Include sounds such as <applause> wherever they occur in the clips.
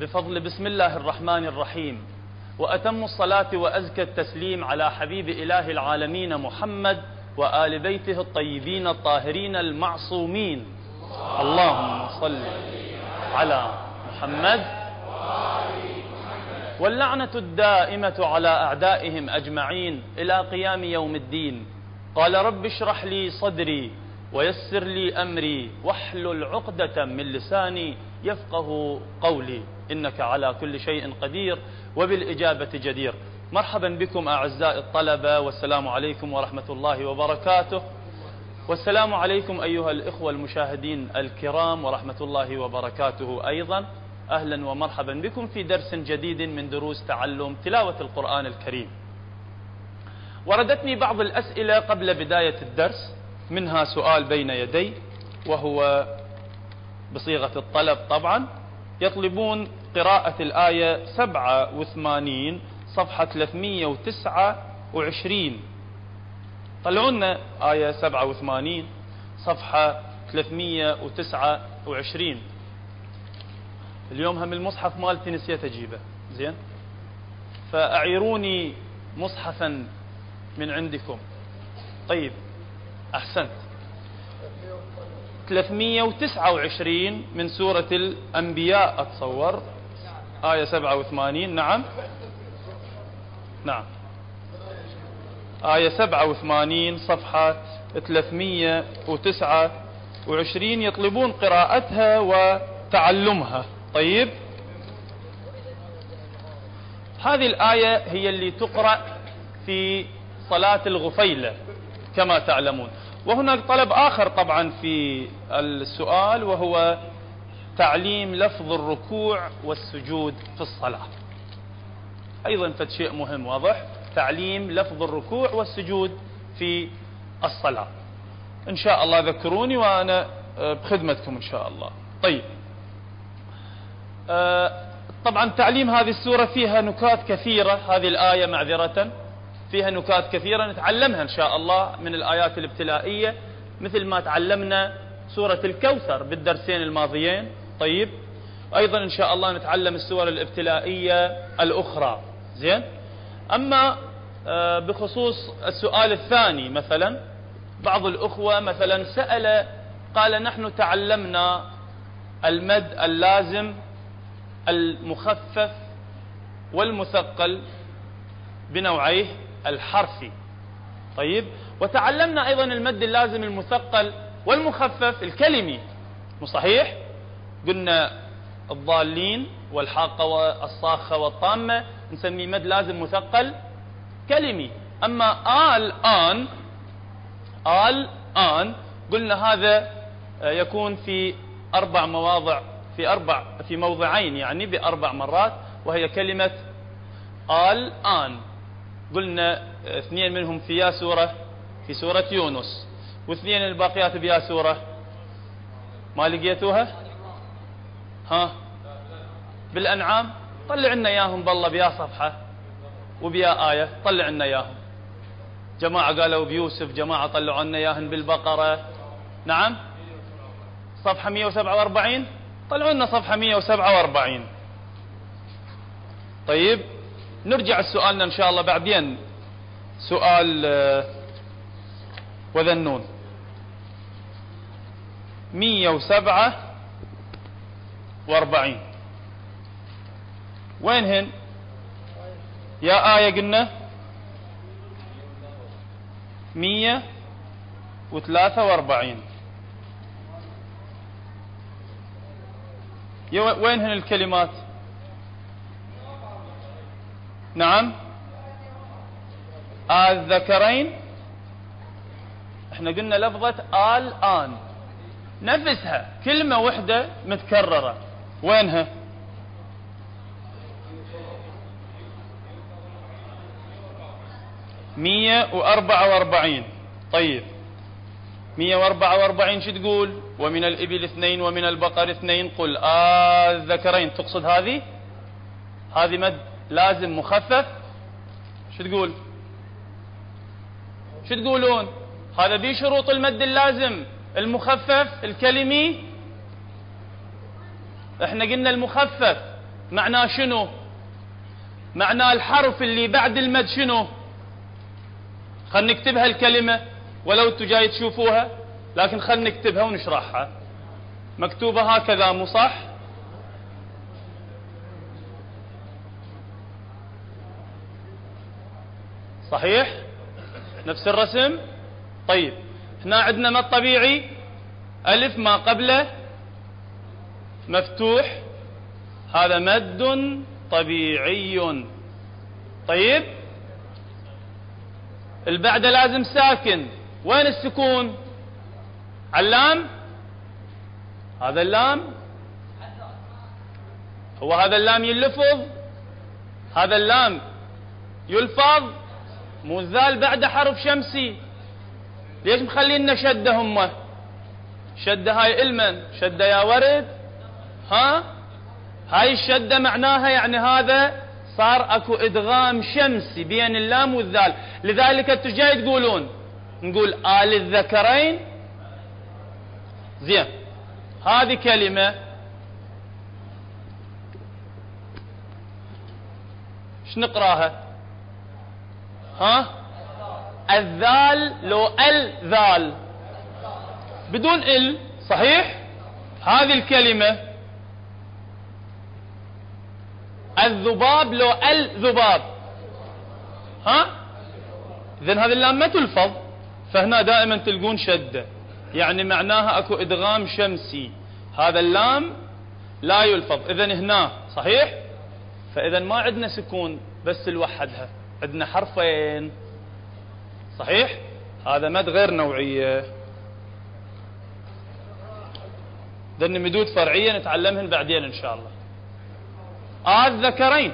بفضل بسم الله الرحمن الرحيم. وأتم الصلاة وأزكى التسليم على حبيب إله العالمين محمد وآل بيته الطيبين الطاهرين المعصومين. اللهم صل على محمد واللعنة الدائمة على أعدائهم أجمعين إلى قيام يوم الدين. قال رب اشرح لي صدري ويسر لي أمري واحلل عقدة من لساني يفقه قولي. إنك على كل شيء قدير وبالإجابة جدير. مرحبا بكم أعزائي الطلبة والسلام عليكم ورحمة الله وبركاته. والسلام عليكم أيها الإخوة المشاهدين الكرام ورحمة الله وبركاته أيضا. أهلا ومرحبا بكم في درس جديد من دروس تعلم تلاوة القرآن الكريم. وردتني بعض الأسئلة قبل بداية الدرس منها سؤال بين يدي وهو بصيغة الطلب طبعا. يطلبون قراءة الآية 87 صفحة 329 طلعوا لنا آية 87 صفحة 329 اليوم هم المصحف مالتي نسيت أجيبه. زين؟ فأعيروني مصحفا من عندكم. طيب أحسنت. 329 من سورة الأنبياء أتصور. آية 87 نعم. نعم. آية 87 صفحة 329 يطلبون قراءتها وتعلمها. طيب. هذه الآية هي اللي تقرأ في صلاة الغفيلة كما تعلمون. وهناك طلب آخر طبعا في السؤال وهو تعليم لفظ الركوع والسجود في الصلاة. أيضا فد شيء مهم واضح. تعليم لفظ الركوع والسجود في الصلاة. إن شاء الله ذكروني وأنا بخدمتكم إن شاء الله. طيب. آه، طبعا تعليم هذه السورة فيها نكات كثيرة هذه الآية معذرة. فيها نكات كثيرة نتعلمها إن شاء الله من الآيات الابتلائية مثل ما تعلمنا سورة الكوثر بالدرسين الماضيين. طيب. أيضا إن شاء الله نتعلم السور الابتلائية الأخرى. زين. أما آه، بخصوص السؤال الثاني مثلا بعض الأخوة مثلا سأل قال نحن تعلمنا المد اللازم المخفف والمثقل بنوعيه الحرفي. طيب. وتعلمنا أيضا المد اللازم المثقل والمخفف الكلمي. مو صحيح؟ قلنا الضالين والحاقة والصاخة والطامة نسميه مد لازم مثقل كلمي. أما آل آن آل آن قلنا هذا يكون في أربع مواضع في أربع في موضعين يعني بأربع مرات وهي كلمة آل آن. قلنا اثنين منهم في يا سورة في سورة يونس. واثنين الباقيات بيا سورة. ما لقيتوها ها؟ بالأنعام؟ طلع لنا إياهم بالله بيا صفحة وبيا آية. طلع لنا إياهم. جماعة قالوا بيوسف جماعة طلعوا لنا إياهم بالبقرة. نعم؟ صفحة 147 طلعوا لنا صفحة 147 طيب نرجع لسؤالنا إن شاء الله بعدين. سؤال آه، وذنون. مية وسبعة وأربعين. وينهن يا آية قلنا مية وثلاثة وأربعين. وينهن الكلمات؟ نعم. الذكرين إحنا قلنا لفظة آل آن. نفسها كلمة وحدة متكررة. وينها مية وأربعة وأربعين. طيب. مية وأربعة وأربعين شو تقول؟ ومن الإبل اثنين ومن البقر اثنين. قل آه الذكرين. تقصد هذه؟ هذه مد لازم مخفف. شو تقول؟ شو تقولون؟ هذا دي شروط المد اللازم. المخفف الكلمي. إحنا قلنا المخفف معناه شنو؟ معناه الحرف اللي بعد المد شنو؟ خلنا نكتبها الكلمة ولو أنتم جاي تشوفوها لكن خلنا نكتبها ونشرحها. مكتوبة هكذا مو صح؟ صحيح؟ نفس الرسم؟ طيب. هنا عندنا مد طبيعي ألف ما قبله مفتوح. هذا مد طبيعي. طيب؟ البعده لازم ساكن. وين السكون؟ علام؟ هذا اللام؟ هو هذا اللام يلفظ؟ هذا اللام يلفظ؟ مو الذال بعد حرف شمسي. ليش مخلينا شدة هم؟ شدة هاي المن شدة يا ورد. ها؟ هاي الشدة معناها يعني هذا صار أكو إدغام شمسي بين اللام والذال. لذلك أنتم جاي تقولون؟ نقول آل الذكرين. زين. هذه كلمة. إيش نقراها؟ ها؟ الذال لو الذال بدون ال صحيح؟ هذه الكلمة. الذباب لو الذباب ها؟ اذا هذه اللام ما تلفظ. فهنا دائما تلقون شدة. يعني معناها أكو إدغام شمسي. هذا اللام لا يلفظ. اذا هنا صحيح؟ فاذا ما عندنا سكون بس لوحدها. عندنا حرفين. صحيح؟ هذا مد غير نوعية. ذن مدود فرعية نتعلمهن بعدين إن شاء الله. آه الذكرين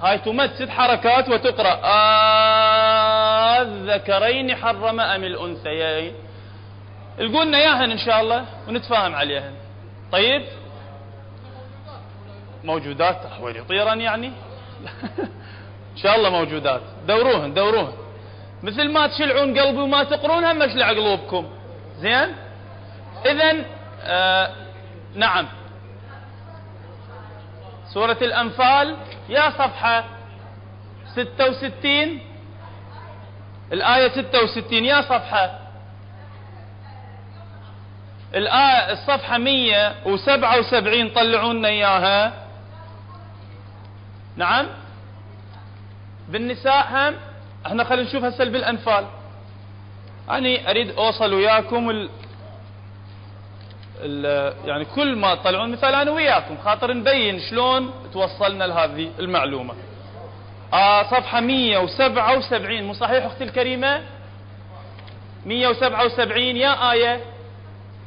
هاي تمد ست حركات وتقرأ. آه الذكرين حرم أم الأنثيين. القولنا ياهن إن شاء الله ونتفاهم عليهن. طيب؟ موجودات. ويلي طيرا يعني؟ <laughs> إن شاء الله موجودات. دوروهن دوروهن. مثل ما تشلعون قلبي وما تقرون هم أشلع قلوبكم. زين؟ إذا آه نعم. سورة الأنفال يا صفحة ستة وستين. الآية ستة وستين يا صفحة. الآية الصفحة مية وسبعة وسبعين طلعونا إياها. نعم؟ بالنساء هم؟ إحنا خلينا نشوف هسه بالأنفال. أنا أريد أوصل وياكم ال... يعني كل ما تطلعون مثال أنا وياكم خاطر نبين شلون توصلنا لهذه المعلومة. آه صفحة 177 مو صحيح أختي الكريمة؟ 177 يا آية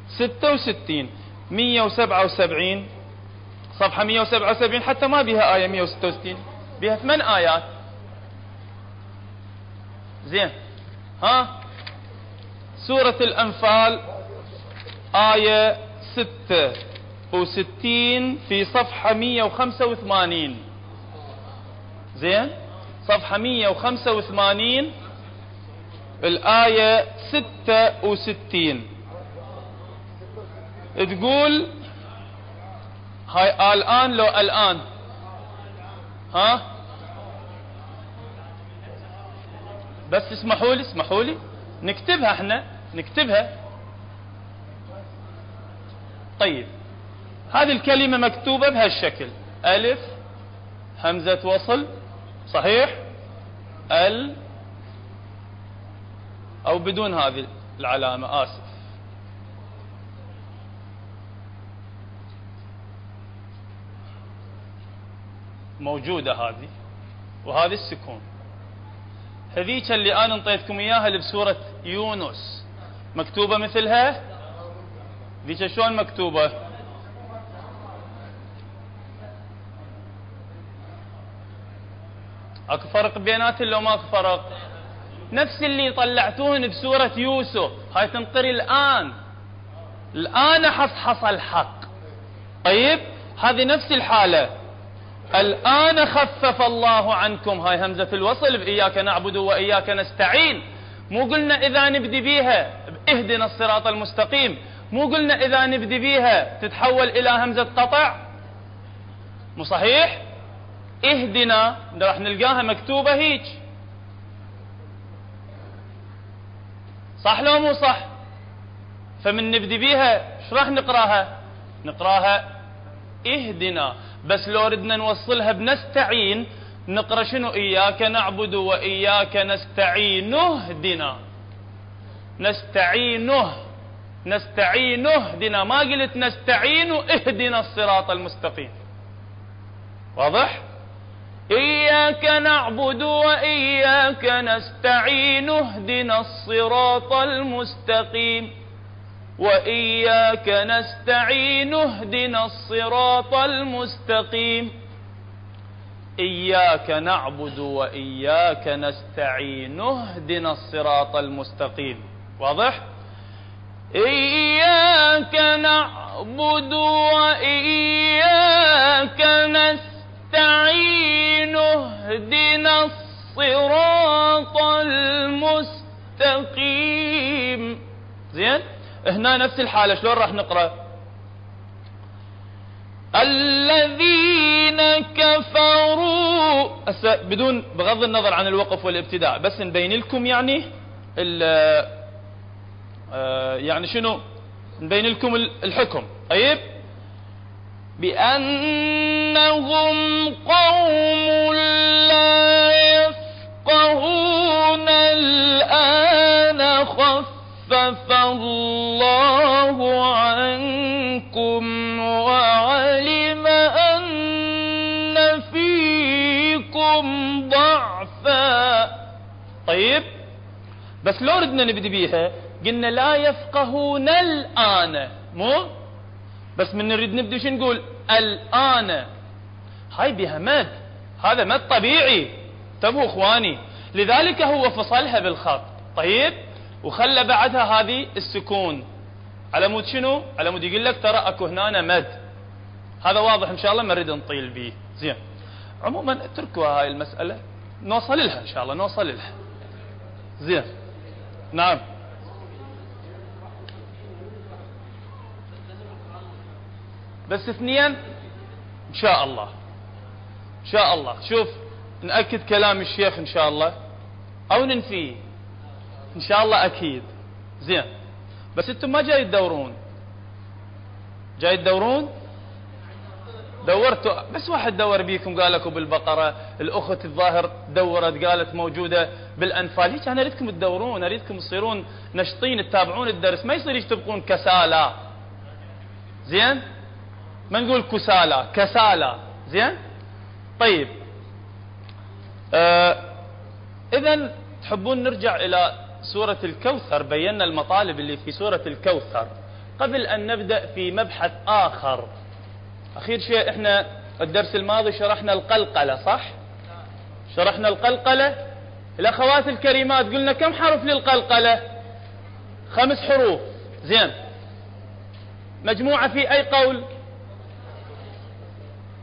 66 177 صفحة 177 حتى ما بها آية 166 بها ثمان آيات. زين. ها؟ سورة الأنفال آية ستة. وستين في صفحة مية وخمسة وثمانين. زين؟ صفحة مية وخمسة وثمانين الآية ستة وستين. تقول هاي الآن لو الآن. ها؟ بس اسمحوا لي اسمحوا لي. نكتبها إحنا نكتبها. طيب. هذه الكلمة مكتوبة بهالشكل. ألف همزة وصل. صحيح؟ ال. أو بدون هذه العلامة آسف. موجودة هذه. وهذه السكون. هذيك اللي أنا انطيتكم إياها اللي بسورة يونس. مكتوبة مثلها؟ ذيك شلون مكتوبة؟ أكو فرق بيناتهم لو ماكو فرق؟ نفس اللي طلعتوهن بسورة يوسف. هاي تنطري الآن. الآن حصحص الحق. طيب؟ هذه نفس الحالة. الآن خفف الله عنكم. هاي همزة الوصل بإياك نعبد وإياك نستعين. مو قلنا إذا نبدي بيها اهدنا الصراط المستقيم. مو قلنا إذا نبدي بيها تتحول إلى همزة قطع. مو صحيح؟ اهدنا راح نلقاها مكتوبة هيك صح لو مو صح؟ فمن نبدي بيها إيش راح نقراها؟ نقراها اهدنا. بس لو ردنا نوصلها بنستعين نقرأ شنو؟ إياك نعبد وإياك نستعين. اهدنا نستعينه. نستعينه. اهدنا ما قلت نستعين اهدنا الصراط المستقيم. واضح؟ إياك نعبد وإياك نستعين اهدنا الصراط المستقيم. وإياك نستعين اهدنا الصراط المستقيم. إياك نعبد وإياك نستعين اهدنا الصراط المستقيم. واضح؟ إياك نعبد وإياك نستعين اهدنا الصراط المستقيم. زين؟ هنا نفس الحالة شلون راح نقرأ؟ الذين كفروا بدون بغض النظر عن الوقف والابتداء بس نبين لكم يعني آه، يعني شنو؟ نبين لكم الحكم. طيب؟ بأنهم قوم طيب؟ بس لو ردنا نبدي بيها قلنا لا يفقهون الآن. مو؟ بس من نريد نبدأ شو نقول؟ الآن. هاي بها مد. هذا مد طبيعي. انتبهوا إخواني. لذلك هو فصلها بالخط. طيب؟ وخلى بعدها هذه السكون. على مود شنو؟ على مود يقول لك ترى أكو هنا مد. هذا واضح إن شاء الله ما نريد نطيل به. زين. عموما اتركوا هاي المسألة. نوصل لها إن شاء الله. نوصل لها. زين نعم. بس اثنين؟ إن شاء الله. إن شاء الله. شوف نأكد كلام الشيخ إن شاء الله. أو ننفيه. إن شاء الله أكيد. زين. بس أنتم ما جاي تدورون. جاي تدورون؟ دورتوا. بس واحد دور بيكم قال لكم بالبقرة الأخت الظاهر دورت قالت موجودة بالأنفال. هيك أنا أريدكم تدورون أريدكم تصيرون نشطين تتابعون الدرس. ما يصير تبقون كسالى. زين؟ ما نقول كسالى كسالى. زين؟ طيب. آه اذا تحبون نرجع إلى سورة الكوثر. بينا المطالب اللي في سورة الكوثر. قبل أن نبدأ في مبحث آخر. أخير شيء إحنا الدرس الماضي شرحنا القلقلة صح؟ شرحنا القلقلة. الأخوات الكريمات قلنا كم حرف للقلقلة؟ خمس حروف. زين. مجموعة في أي قول؟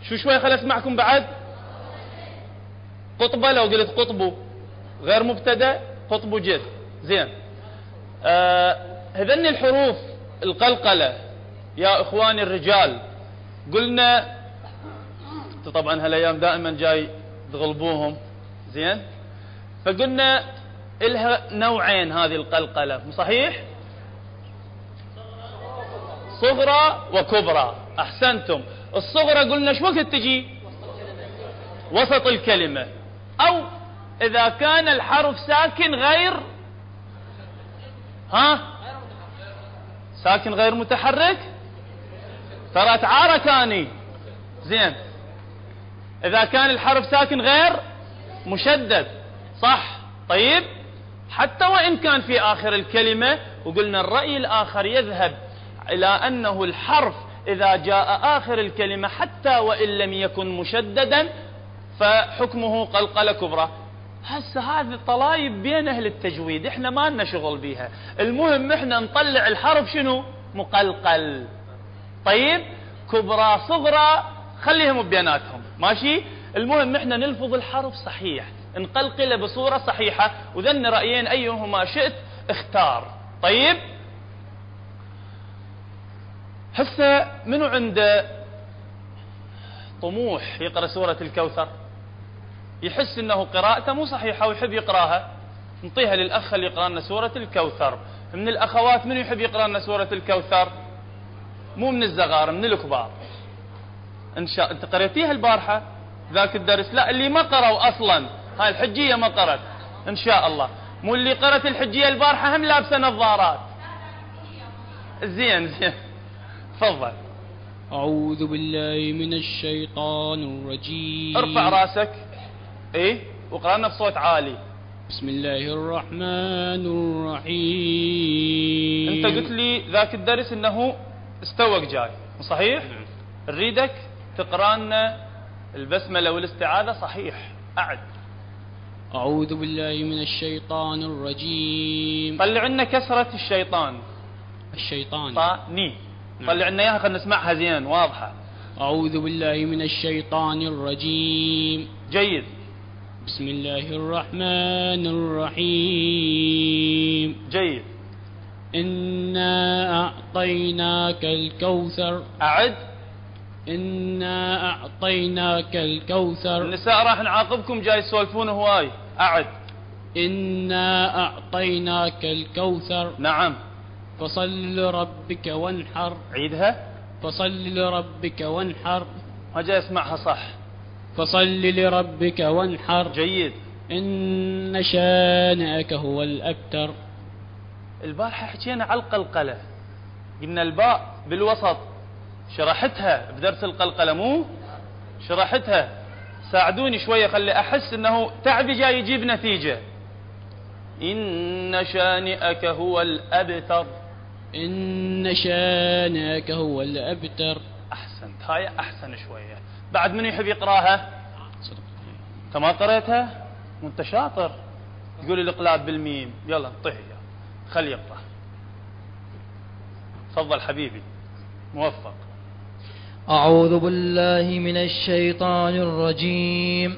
شو شوي خل اسمعكم بعد؟ قطبة لو قلت قطبو غير مبتدأ قطب جد. زين. آه الحروف القلقلة يا إخواني الرجال. قلنا طبعا هالأيام دائما جاي تغلبوهم. زين؟ فقلنا إلها نوعين هذه القلقلة. صحيح؟ صغرى وكبرى. أحسنتم. الصغرى قلنا شو وقت تجي؟ وسط الكلمة. أو إذا كان الحرف ساكن غير ها؟ ساكن غير متحرك؟ ترى تعاركاني زين. إذا كان الحرف ساكن غير مشدد. صح؟ طيب. حتى وإن كان في آخر الكلمة وقلنا الرأي الآخر يذهب إلى أنه الحرف إذا جاء آخر الكلمة حتى وإن لم يكن مشددا فحكمه قلقلة كبرى. هسه هذه طلايب بين أهل التجويد إحنا ما لنا شغل بيها. المهم إحنا نطلع الحرف شنو؟ مقلقل. طيب كبرى صغرى خليهم بيناتهم ماشي؟ المهم إحنا نلفظ الحرف صحيح. نقلقله بصورة صحيحة وذن رأيين أيهما شئت اختار. طيب؟ هسه منو عنده طموح يقرأ سورة الكوثر؟ يحس أنه قراءته مو صحيحة ويحب يقرأها. نعطيها للأخ اللي يقرأ لنا سورة الكوثر. من الأخوات من يحب يقرأ لنا سورة الكوثر؟ مو من الزغار من الكبار. إن شاء أنت قريتيها البارحة؟ ذاك الدرس؟ لا اللي ما قرأوا أصلا. هاي الحجية ما قرأت. إن شاء الله. مو اللي قرأت الحجية البارحة هم لابسة نظارات. زين زين. تفضل. أعوذ بالله من الشيطان الرجيم. ارفع رأسك. إيه؟ وقرأنا بصوت عالي. بسم الله الرحمن الرحيم. أنت قلت لي ذاك الدرس إنه استوك جاي. صحيح؟ نريدك تقرا لنا البسملة والاستعاذة. صحيح. أعد. أعوذ بالله من الشيطان الرجيم. طلع لنا كسرة الشيطان. الشيطان. طا ني. نعم. طلع لنا إياها خلينا نسمعها زين واضحة. أعوذ بالله من الشيطان الرجيم. جيد. بسم الله الرحمن الرحيم. جيد. إنا أعطيناك الكوثر أعد. إنا أعطيناك الكوثر النساء راح نعاقبكم جاي يسولفون هواي. أعد. إنا أعطيناك الكوثر نعم. فصل لربك وانحر. عيدها. فصل لربك وانحر. ما جاي أسمعها صح. فصل لربك وانحر. جيد. إن شانئك هو الأبتر البارحة حكينا على القلقلة قلنا الباء بالوسط. شرحتها بدرس القلقلة مو؟ شرحتها. ساعدوني شوية خلي أحس أنه تعبي جاي يجيب نتيجة. إن شانئك هو الأبتر. إن شانئك هو الأبتر. أحسنت هاي أحسن شوية. بعد من يحب يقراها؟ أنت ما قريتها؟ وأنت شاطر. تقول الإقلاب بالميم. يلا انطيه خلي يقرأ تفضل حبيبي. موفق. أعوذ بالله من الشيطان الرجيم.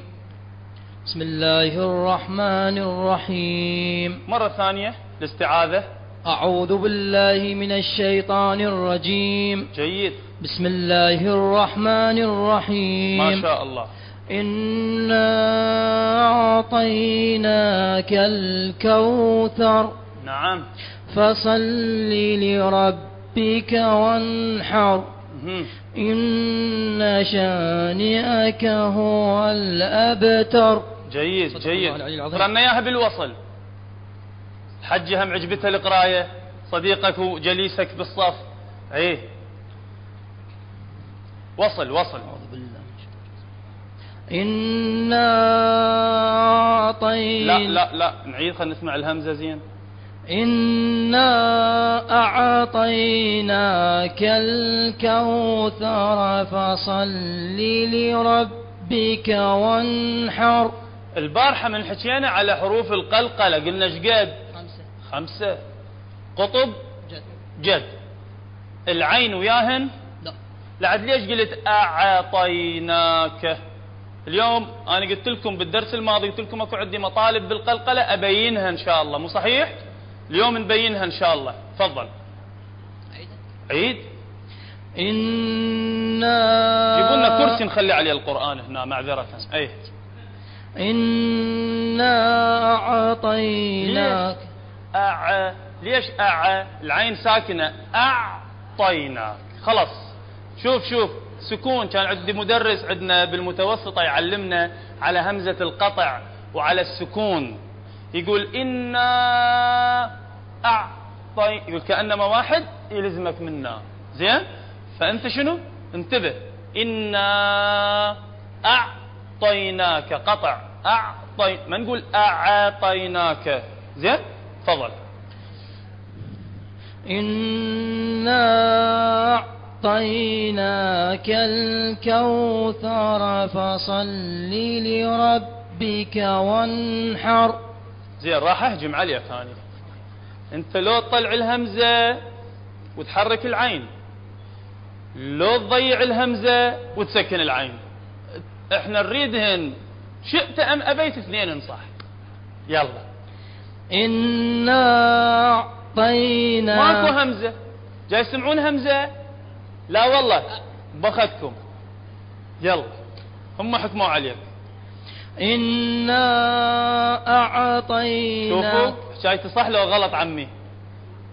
بسم الله الرحمن الرحيم. مرة ثانية الاستعاذة أعوذ بالله من الشيطان الرجيم. جيد. بسم الله الرحمن الرحيم. ما شاء الله. إنا أعطيناك الكوثر. نعم. فصل لربك وانحر. إن شانئك هو الأبتر. جيد جيد. إياها بالوصل. الحجة هم عجبتها القراية صديقك وجليسك بالصف. إيه. وصل وصل. إنا أعطينا لا لا لا نعيد خلينا نسمع الهمزة زين. إنا أعطيناك الكوثر فصل لربك وانحر البارحة من حكينا على حروف القلقلة. قلنا إيش قد؟ خمسة. خمسة. قطب؟ جد. جد. العين وياهن؟ لا. لعد ليش قلت أعطيناك؟ اليوم أنا قلت لكم بالدرس الماضي قلت لكم أكو عندي مطالب بالقلقلة أبينها إن شاء الله. مو صحيح؟ اليوم نبينها إن شاء الله. تفضل. عيد. إنا جيبوا لنا كرسي نخلي عليه القرآن هنا معذرة. أي إنا أعطيناك. أع؟ ليش أع؟ العين ساكنة. أعطيناك. خلاص. شوف شوف. سكون. كان عندي مدرس عندنا بالمتوسطة يعلمنا على همزة القطع وعلى السكون. يقول إنا أعطي يقول كأنما واحد يلزمك منا. زين؟ فأنت شنو؟ انتبه. إنا أعطيناك قطع. أعطي ما نقول أعطيناك. زين؟ تفضل. إنا أعطيناك الكوثر فصل لربك وانحر. زين راح أهجم عليه ثاني. أنت لو تطلع الهمزة وتحرك العين لو تضيع الهمزة وتسكن العين. إحنا نريدهن شئت أم أبيت اثنين صح. يلا. إنا أعطيناك ماكو همزة. جاي يسمعون همزة؟ لا والله. بختكم يلا. هم حكموا عليك. إنا أعطينا شوفوا حكايتي صح لو غلط عمي.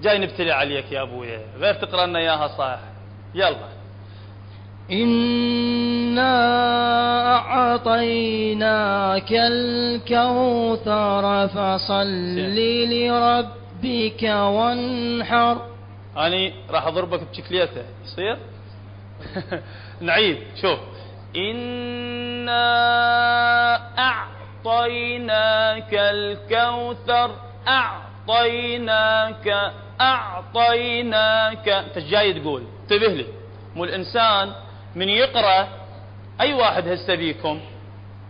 جاي نبتلي عليك يا أبويا. غير تقرا لنا إياها صح يلا. إنا أعطيناك الكوثر فصل لربك وانحر. أنا راح أضربك بشكليته. يصير؟ <laughs> نعيد. شوف. إنا أعطيناك الكوثر أعطيناك أعطيناك. أنت جاي تقول؟ انتبه لي. مو الإنسان من يقرأ أي واحد هسه بيكم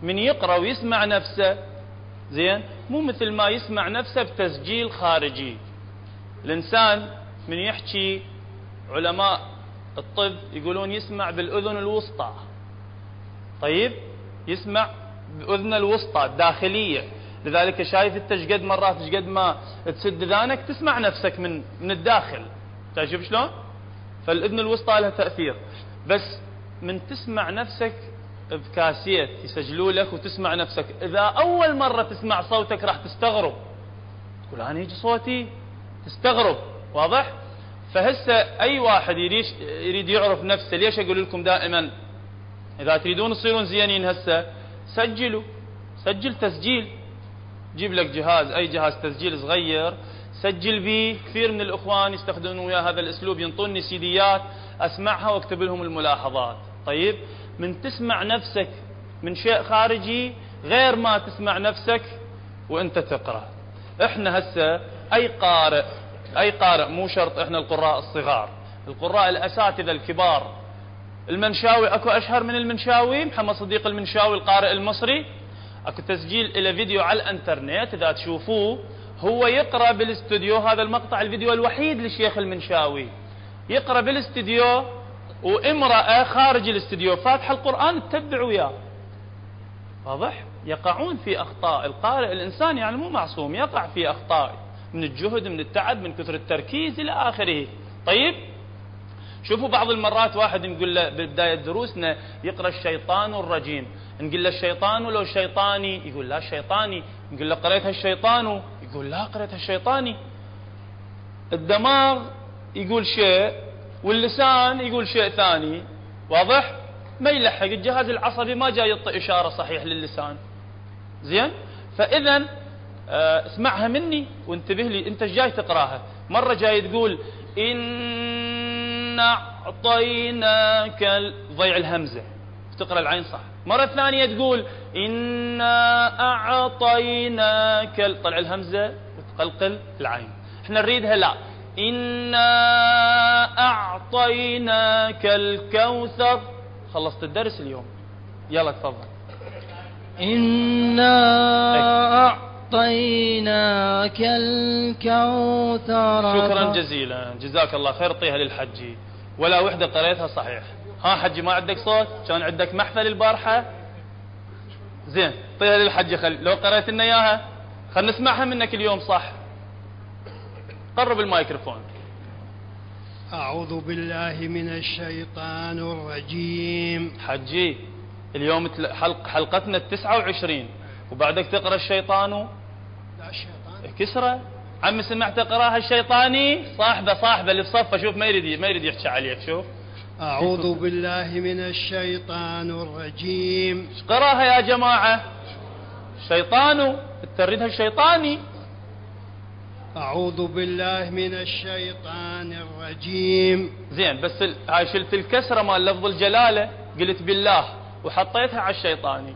من يقرأ ويسمع نفسه. زين؟ مو مثل ما يسمع نفسه بتسجيل خارجي. الإنسان من يحكي علماء الطب يقولون يسمع بالأذن الوسطى. طيب يسمع بأذن الوسطى الداخلية. لذلك شايف انت قد مرات قد ما تسد ذانك تسمع نفسك من من الداخل. تعرف شلون؟ فالأذن الوسطى لها تأثير. بس من تسمع نفسك بكاسيت يسجلوا لك وتسمع نفسك. إذا أول مرة تسمع صوتك راح تستغرب. تقول أنا يجي صوتي تستغرب. واضح؟ فهسه أي واحد يريد يعرف نفسه ليش أقول لكم دائما إذا تريدون تصيرون زينين هسه سجلوا. سجل تسجيل. جيب لك جهاز أي جهاز تسجيل صغير. سجل به كثير من الإخوان يستخدمون ويا هذا الأسلوب ينطوني سيديات أسمعها وأكتب لهم الملاحظات. طيب؟ من تسمع نفسك من شيء خارجي غير ما تسمع نفسك وأنت تقرأ. إحنا هسه أي قارئ أي قارئ مو شرط إحنا القراء الصغار. القراء الأساتذة الكبار. المنشاوي أكو أشهر من المنشاوي محمد صديق المنشاوي القارئ المصري. أكو تسجيل إلى فيديو على الإنترنت إذا تشوفوه هو يقرأ بالاستوديو هذا المقطع الفيديو الوحيد للشيخ المنشاوي. يقرأ بالاستوديو وامرأة خارج الاستوديو فاتحه القرآن تتبع وياه. واضح؟ يقعون في أخطاء. القارئ الإنسان يعني مو معصوم يقع في أخطاء من الجهد من التعب من كثر التركيز إلى آخره. طيب؟ شوفوا بعض المرات واحد نقول له ببدايه دروسنا يقرأ الشيطان الرجيم. نقول له الشيطان ولو شيطاني؟ يقول لا شيطاني. نقول له قريتها الشيطان؟ يقول لا قريتها الشيطاني. الدماغ يقول شيء واللسان يقول شيء ثاني. واضح؟ ما يلحق. الجهاز العصبي ما جاي يعطي إشارة صحيح للسان. زين؟ فإذا آه، اسمعها مني وانتبه لي. أنت جاي تقراها؟ مرة جاي تقول إن أعطيناك ضيع الهمزة. تقرأ العين صح. مرة ثانية تقول إنا أعطيناك طلع الهمزة وتقلقل العين. إحنا نريدها لا. إنا أعطيناك الكوثر. خلصت الدرس اليوم. يلا تفضل. إنا أعطيناك الكوثر. شكرا جزيلا. جزاك الله خير طيها للحجي. ولا وحدة قريتها صحيح. ها حجي ما عندك صوت؟ كان عندك محفل البارحة؟ زين طيها للحجي. خل لو قريت لنا إياها خل نسمعها منك اليوم صح؟ قرب الميكروفون. أعوذ بالله من الشيطان الرجيم. حجي اليوم حلق حلقتنا التسعة وعشرين وبعدك تقرأ الشيطان كسرة عم سمعت قراها الشيطاني. صاحبة صاحبة اللي في صفه شوف ما يريد ما يريد يحكي عليك شوف. أعوذ بالله من الشيطان الرجيم. قراها يا جماعة؟ الشيطان تريدها الشيطاني. أعوذ بالله من الشيطان الرجيم. زين بس ال... هاي شلت الكسرة مال لفظ الجلالة. قلت بالله وحطيتها على الشيطاني.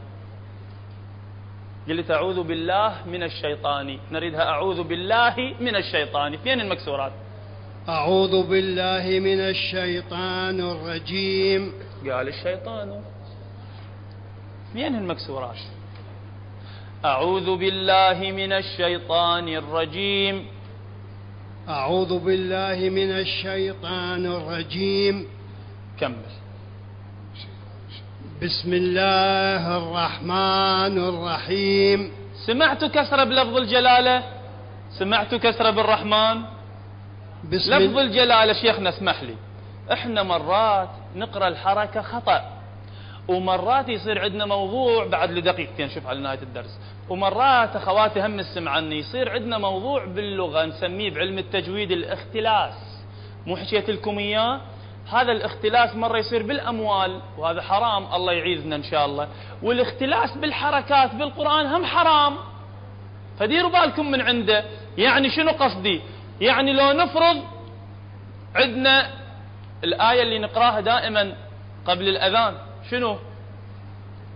قلت أعوذ بالله من الشيطان. نريدها أعوذ بالله من الشيطان. فين المكسورات؟ أعوذ بالله من الشيطان الرجيم. قال الشيطان. فين المكسورات؟ أعوذ بالله من الشيطان الرجيم. أعوذ بالله من الشيطان الرجيم. كمل. بسم الله الرحمن الرحيم. سمعت كسرة بلفظ الجلالة؟ سمعت كسرة بالرحمن؟ بسم لفظ الجلالة شيخنا اسمح لي. إحنا مرات نقرأ الحركة خطأ ومرات يصير عندنا موضوع بعد لدقيقتين شوف على نهاية الدرس. ومرات أخواتي هم السمع عني يصير عندنا موضوع باللغة نسميه بعلم التجويد الاختلاس. مو حكيت لكم إياه؟ هذا الاختلاس مرة يصير بالأموال وهذا حرام الله يعيذنا إن شاء الله. والاختلاس بالحركات بالقرآن هم حرام. فديروا بالكم من عنده. يعني شنو قصدي؟ يعني لو نفرض عندنا الآية اللي نقراها دائما قبل الأذان. شنو؟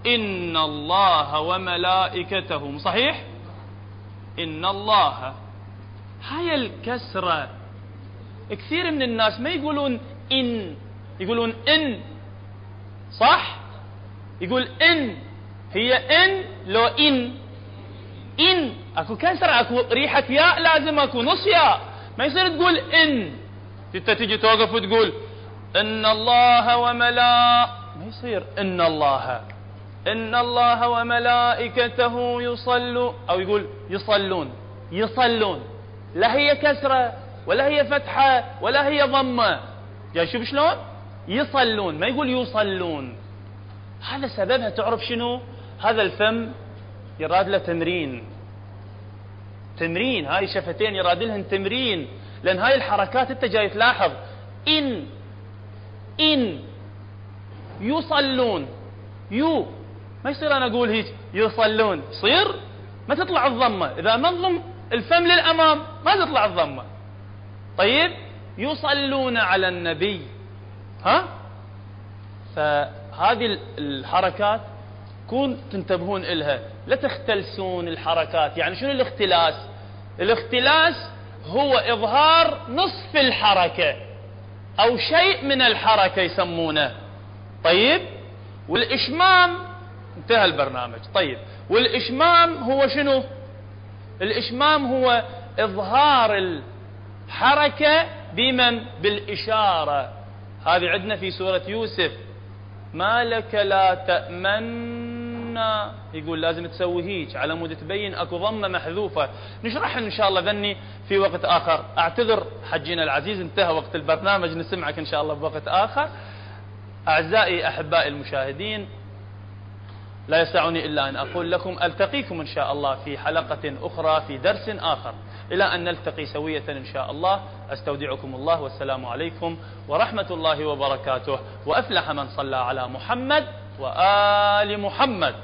إن الله وملائكته. صحيح؟ إن الله. هاي الكسرة. كثير من الناس ما يقولون إن. يقولون إن. صح؟ يقول إن. هي إن لو إن. إن. أكو كسرة أكو ريحة ياء لازم أكو نص ياء. ما يصير تقول إن. انت تيجي توقف وتقول إن الله وملا ما يصير إن الله. إن الله وملائكته يصلوا أو يقول يصلون. يصلون. لا هي كسرة ولا هي فتحة ولا هي ضمة. جاي شوف شلون؟ يصلون. ما يقول يصلون. هذا سببها. تعرف شنو؟ هذا الفم يراد له تمرين. تمرين. هاي شفتين يراد لهن تمرين. لأن هاي الحركات أنت جاي تلاحظ. إن. إن. يصلون. يو. ما يصير أنا أقول هيك. يصلون. يصير؟ ما تطلع الضمة. إذا ما نضم الفم للأمام ما تطلع الضمة. طيب؟ يصلون على النبي. ها؟ فهذه الحركات كون تنتبهون إلها. لا تختلسون الحركات. يعني شنو الاختلاس؟ الاختلاس هو إظهار نصف الحركة أو شيء من الحركة يسمونه. طيب؟ والإشمام انتهى البرنامج. طيب. والإشمام هو شنو؟ الإشمام هو إظهار الحركة بمن؟ بالإشارة. هذه عندنا في سورة يوسف. ما لك لا تأمنا يقول لازم تسوي هيك على مود تبين أكو ضمة محذوفة. نشرح إن شاء الله ذني في وقت آخر. أعتذر حجينا العزيز انتهى وقت البرنامج. نسمعك إن شاء الله بوقت آخر. أعزائي أحبائي المشاهدين لا يسعني إلا أن أقول لكم ألتقيكم إن شاء الله في حلقة أخرى في درس آخر. إلى أن نلتقي سوية إن شاء الله أستودعكم الله والسلام عليكم ورحمة الله وبركاته. وأفلح من صلى على محمد وآل محمد.